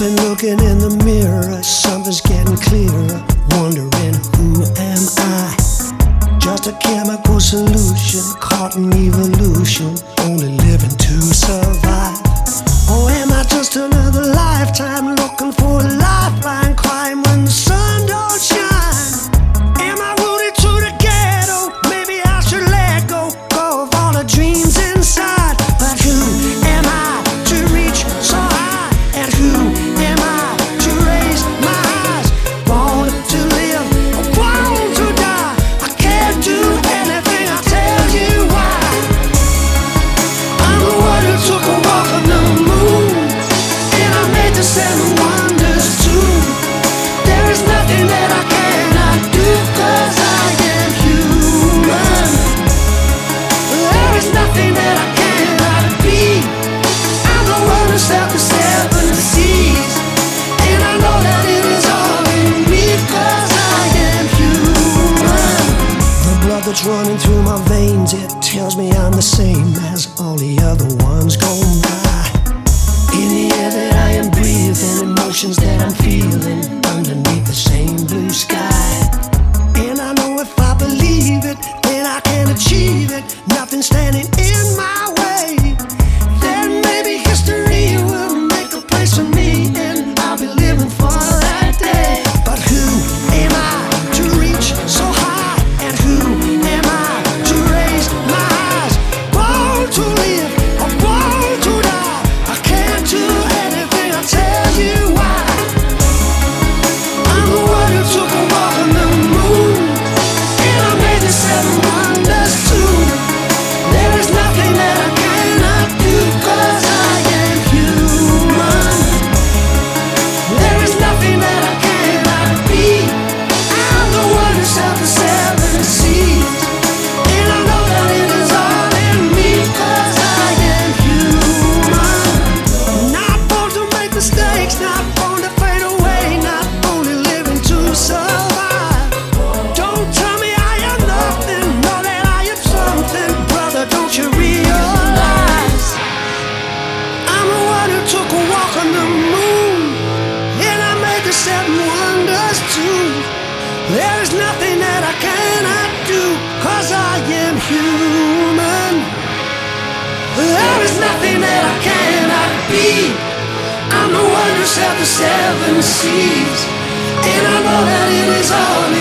been looking in the mirror, something's getting clearer. Wondering who am I? Just a chemical solution, caught in evolution, only living to serve. running through my veins. It tells me I'm the same as all the other ones gone by. you realize. I'm the one who took a walk on the moon And I made the seven wonders too. There's nothing that I cannot do Cause I am human. There is nothing that I cannot be. I'm the one who set the seven seas And I know that it is all